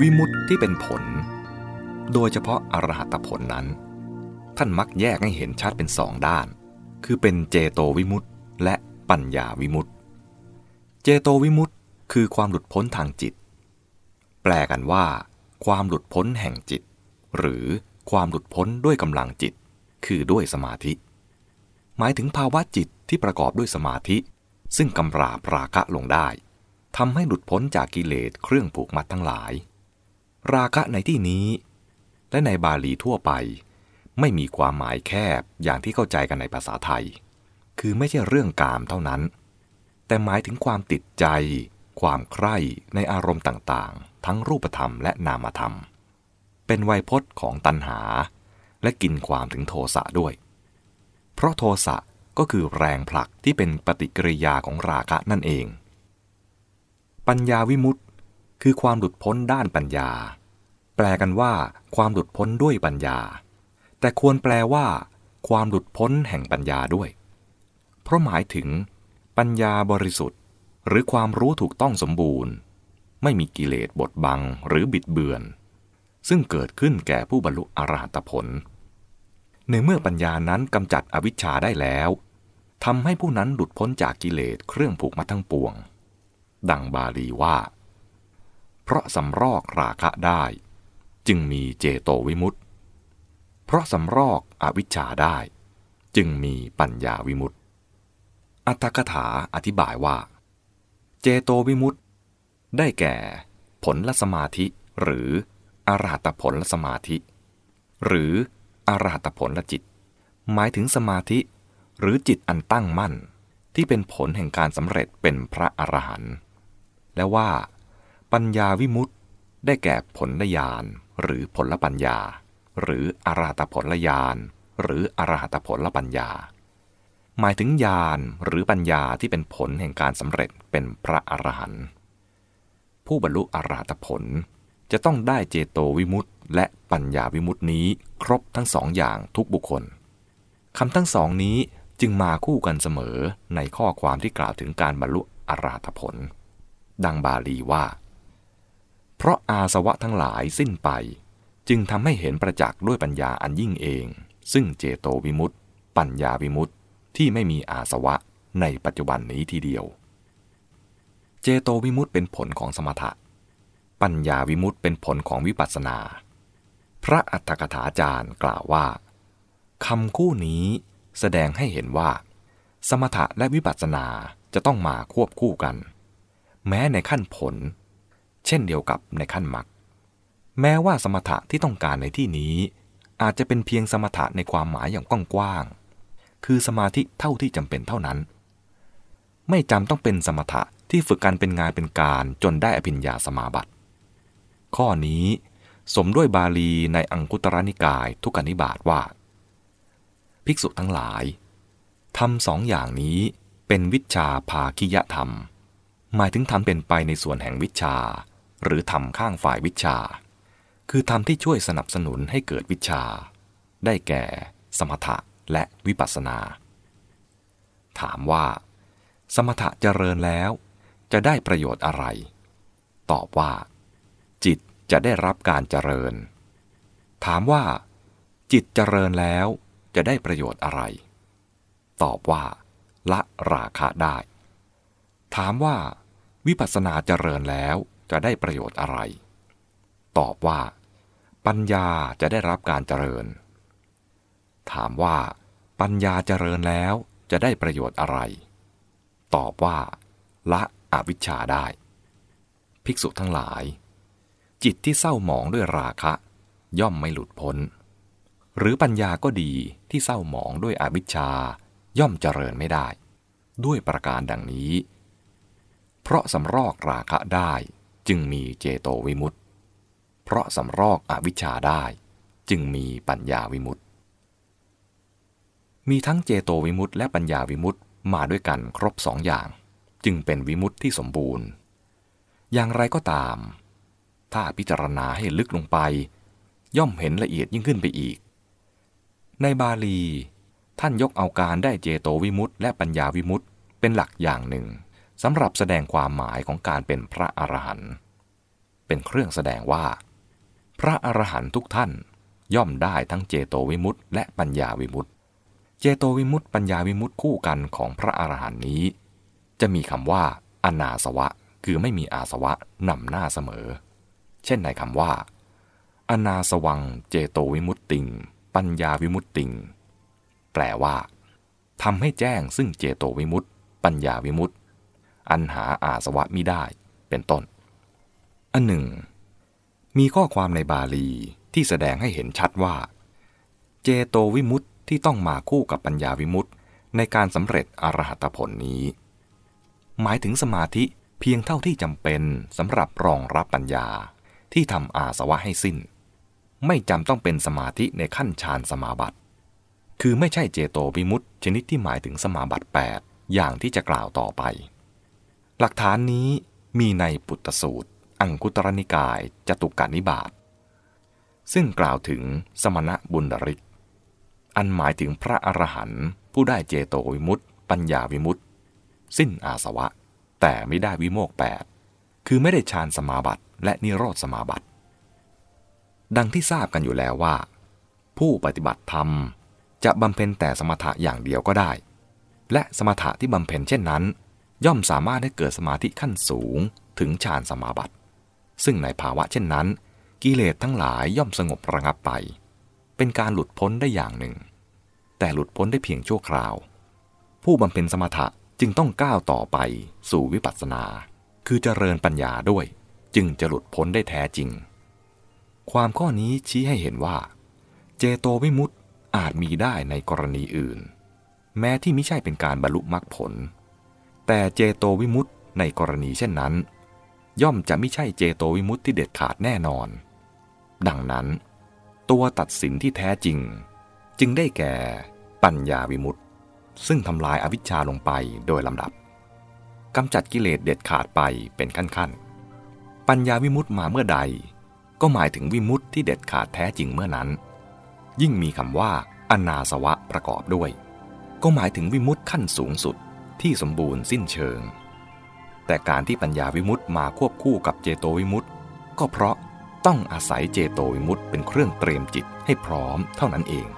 วิมุตติที่เป็นผล โดยเฉพาะอรหัตผลนั้น ท่านมักแยกให้เห็นชัดเป็นสองด้าน คือเป็นเจโตวิมุตติและปัญญาวิมุตติ เจโตวิมุตติคือความหลุดพ้นทางจิต แปลกันว่า ความหลุดพ้นแห่งจิต หรือความหลุดพ้นด้วยกำลังจิต คือด้วยสมาธิ หมายถึงภาวะจิตที่ประกอบด้วยสมาธิ ซึ่งกำราบราคะลงได้ทำให้หลุดพ้นจากกิเลสเครื่องผูกมัดทั้งหลาย ราคะในที่นี้ และในบาลีทั่วไป ไม่มีความหมายแคบอย่างที่เข้าใจกันในภาษาไทย คือไม่ใช่เรื่องกามเท่านั้น แต่หมายถึงความติดใจ ความใคร่ในอารมณ์ต่างๆ ทั้งรูปธรรมและนามธรรม เป็นไวยพจน์ของตัณหา และกินความถึงโทสะด้วย เพราะโทสะก็คือแรงผลักที่เป็นปฏิกิริยาของราคะนั่นเอง ปัญญาวิมุตต คือความหลุดพ้นด้านปัญญา แปลกันว่า ความหลุดพ้นด้วยปัญญา แต่ควรแปลว่า ความหลุดพ้นแห่งปัญญาด้วย เพราะหมายถึง ปัญญาบริสุทธิ์ หรือความรู้ถูกต้องสมบูรณ์ ไม่มีกิเลสบดบังหรือบิดเบือน ซึ่งเกิดขึ้นแก่ผู้บรรลุอรหัตผล ในเมื่อปัญญานั้นกำจัดอวิชชาได้แล้วทำให้ผู้นั้นหลุดพ้นจากกิเลสเครื่องผูกมาทั้งปวง ดังบาลีว่า เพราะสำรอกราคะได้ จึงมีเจโตวิมุตต์เพราะสำรอกอวิชชาได้ จึงมีปัญญาวิมุตต์อัตถกถาอธิบายว่า เจโตวิมุตต์ได้แก่ผลละสมาธิหรืออรหัตผลละสมาธิ หรืออรหัตผลละจิต หมายถึงสมาธิ หรือจิตอันตั้งมั่น ที่เป็นผลแห่งการสำเร็จเป็นพระอรหันต์และว่า ปัญญาวิมุตต์ได้แก่ผลญาณหรือผลปัญญา หรืออรหัตผลญาณหรืออรหัตผลปัญญา หมายถึงญาณหรือปัญญาที่เป็นผลแห่งการสำเร็จเป็นพระอรหันต์ผู้บรรลุอรหัตผลจะต้องได้เจโตวิมุตต์และปัญญาวิมุตตินี้ครบทั้งสองอย่างทุกบุคคลคำทั้งสองนี้จึงมาคู่กันเสมอในข้อความที่กล่าวถึงการบรรลุอรหัตผล ดังบาลีว่า เพราะอาสวะทั้งหลายสิ้นไป จึงทำให้เห็นประจักษ์ด้วยปัญญาอันยิ่งเอง ซึ่งเจโตวิมุตต์ปัญญาวิมุตต์ที่ไม่มีอาสวะในปัจจุบันนี้ทีเดียว เจโตวิมุตต์เป็นผลของสมถะ ปัญญาวิมุตต์เป็นผลของวิปัสสนา พระอัฏฐกถาจารย์กล่าวว่าคำคู่นี้แสดงให้เห็นว่า สมถะและวิปัสสนาจะต้องมาควบคู่กัน แม้ในขั้นผล เช่นเดียวกับในขั้นมรรคแม้ว่าสมถะที่ต้องการในที่นี้ อาจจะเป็นเพียงสมถะในความหมายอย่างกว้างๆคือสมาธิเท่าที่จำเป็นเท่านั้น ไม่จำต้องเป็นสมถะที่ฝึกกันเป็นงานเป็นการจนได้อภิญญาสมาบัติ ข้อนี้สมด้วยบาลีในอังคุตรนิกายทุกนิบาตว่า ภิกษุทั้งหลายทำสองอย่างนี้เป็นวิชาภาคิยธรรม หมายถึงทำเป็นไปในส่วนแห่งวิชา หรือทำข้างฝ่ายวิชา คือทำที่ช่วยสนับสนุนให้เกิดวิชา ได้แก่ สมถะและวิปัสสนา ถามว่า สมถะเจริญแล้ว จะได้ประโยชน์อะไร ตอบว่า จิตจะได้รับการเจริญ ถามว่า จิตเจริญแล้วจะได้ประโยชน์อะไร ตอบว่า ละราคะได้ ถามว่า วิปัสสนาเจริญแล้ว จะได้ประโยชน์อะไร ตอบว่า ปัญญาจะได้รับการเจริญ ถามว่า ปัญญาเจริญแล้วจะได้ประโยชน์อะไร ตอบว่า ละอวิชชาได้ ภิกษุทั้งหลาย จิตที่เศร้าหมองด้วยราคะ ย่อมไม่หลุดพ้น หรือปัญญาก็ดีที่เศร้าหมองด้วยอวิชชา ย่อมเจริญไม่ได้ ด้วยประการดังนี้ เพราะสำรอกราคะได้ จึงมีเจโตวิมุตต์เพราะสำรอกอวิชชาได้จึงมีปัญญาวิมุตต์มีทั้งเจโตวิมุตต์และปัญญาวิมุตต์มาด้วยกันครบสองอย่าง จึงเป็นวิมุตต์ที่สมบูรณ์ อย่างไรก็ตาม ถ้าพิจารณาให้ลึกลงไป ย่อมเห็นละเอียดยิ่งขึ้นไปอีก ในบาลี ท่านยกเอาการได้เจโตวิมุตต์และปัญญาวิมุตต์เป็นหลักอย่างหนึ่ง สำหรับแสดงความหมายของการเป็นพระอรหันต์เป็นเครื่องแสดงว่า พระอรหันตุทุกท่านย่อมได้ทั้งเจโตวิมุตต์และปัญญาวิมุตต์เจโตวิมุตต์ปัญญาวิมุตต์คู่กันของพระอรหันต์นี้ จะมีคำว่า อนาสวะ คือไม่มีอาสวะนำหน้าเสมอ เช่นในคำว่า อนาสวังเจโตวิมุตติง ปัญญาวิมุตติง แปลว่าทำให้แจ้งซึ่งเจโตวิมุตต์ปัญญาวิมุตต์ อันหาอาสวะมิได้เป็นต้น อันหนึ่ง มีข้อความในบาลีที่แสดงให้เห็นชัดว่า เจโตวิมุตต์ที่ต้องมาคู่กับปัญญาวิมุตต์ในการสำเร็จอรหัตผลนี้ หมายถึงสมาธิเพียงเท่าที่จำเป็นสำหรับรองรับปัญญาที่ทำอาสวะให้สิ้น ไม่จำต้องเป็นสมาธิในขั้นฌานสมาบัติ คือไม่ใช่เจโตวิมุตต์ชนิดที่หมายถึงสมาบัติ 8 อย่างที่จะกล่าวต่อไป หลักฐานนี้มีในปุตตสูตร อังคุตรนิกายจตุการนิบาตซึ่งกล่าวถึงสมณะบุญริก อันหมายถึงพระอรหันต์ผู้ได้เจโตวิมุตต์ปัญญาวิมุตต์สิ้นอาสวะ แต่ไม่ได้วิโมกแปดคือไม่ได้ฌานสมาบัติและนิโรธสมาบัติ ดังที่ทราบกันอยู่แล้วว่า ผู้ปฏิบัติธรรมจะบำเพ็ญแต่สมถะอย่างเดียวก็ได้ และสมถะที่บำเพ็ญเช่นนั้น ย่อมสามารถให้เกิดสมาธิขั้นสูงถึงฌานสมาบัติ ซึ่งในภาวะเช่นนั้น กิเลสทั้งหลายย่อมสงบระงับไป เป็นการหลุดพ้นได้อย่างหนึ่ง แต่หลุดพ้นได้เพียงชั่วคราว ผู้บำเพ็ญสมถะจึงต้องก้าวต่อไปสู่วิปัสสนา คือเจริญปัญญาด้วย จึงจะหลุดพ้นได้แท้จริง ความข้อนี้ชี้ให้เห็นว่า เจโตวิมุตต์อาจมีได้ในกรณีอื่น แม้ที่ไม่ใช่เป็นการบรรลุมรรคผล แต่เจโตวิมุตต์ในกรณีเช่นนั้น ย่อมจะไม่ใช่เจโตวิมุตต์ที่เด็ดขาดแน่นอน ดังนั้น ตัวตัดสินที่แท้จริง จึงได้แก่ปัญญาวิมุตติซึ่งทำลายอวิชชาลงไปโดยลำดับกำจัดกิเลสเด็ดขาดไปเป็นขั้นๆ ปัญญาวิมุตติมาเมื่อใด ก็หมายถึงวิมุตติที่เด็ดขาดแท้จริงเมื่อนั้น ยิ่งมีคำว่าอนาสวะประกอบด้วย ก็หมายถึงวิมุตติขั้นสูงสุด ที่สมบูรณ์สิ้นเชิง แต่การที่ปัญญาวิมุตต์มาควบคู่กับเจโตวิมุตต์ก็เพราะต้องอาศัยเจโตวิมุตต์เป็นเครื่องเตรียมจิตให้พร้อมเท่านั้นเอง